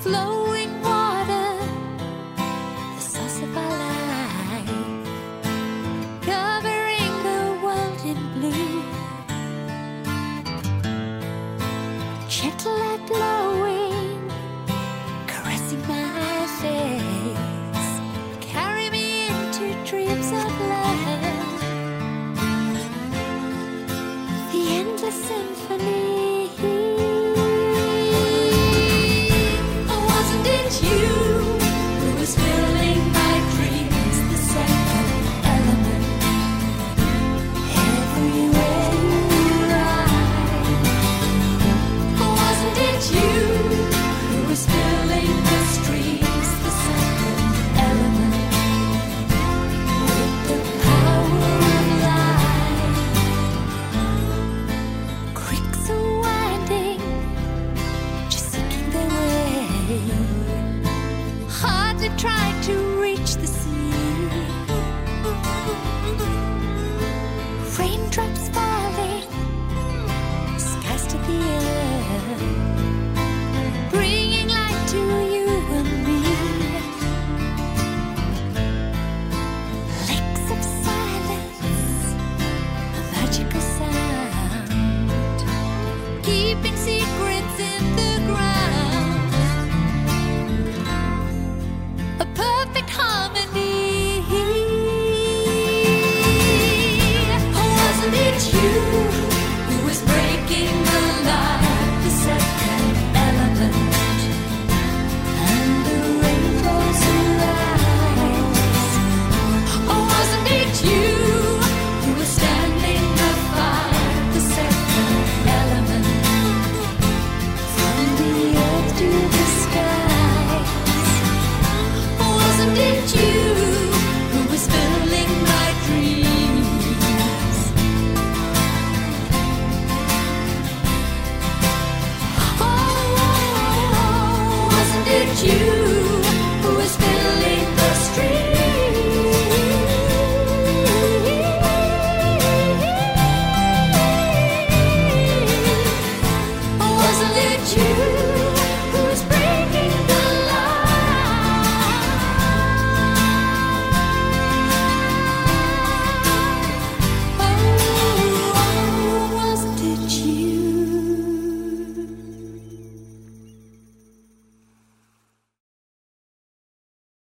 flowing water, the source of our life, covering the world in blue. Gentle and glowing, caressing my face, carry me into dreams tried to reach the did you?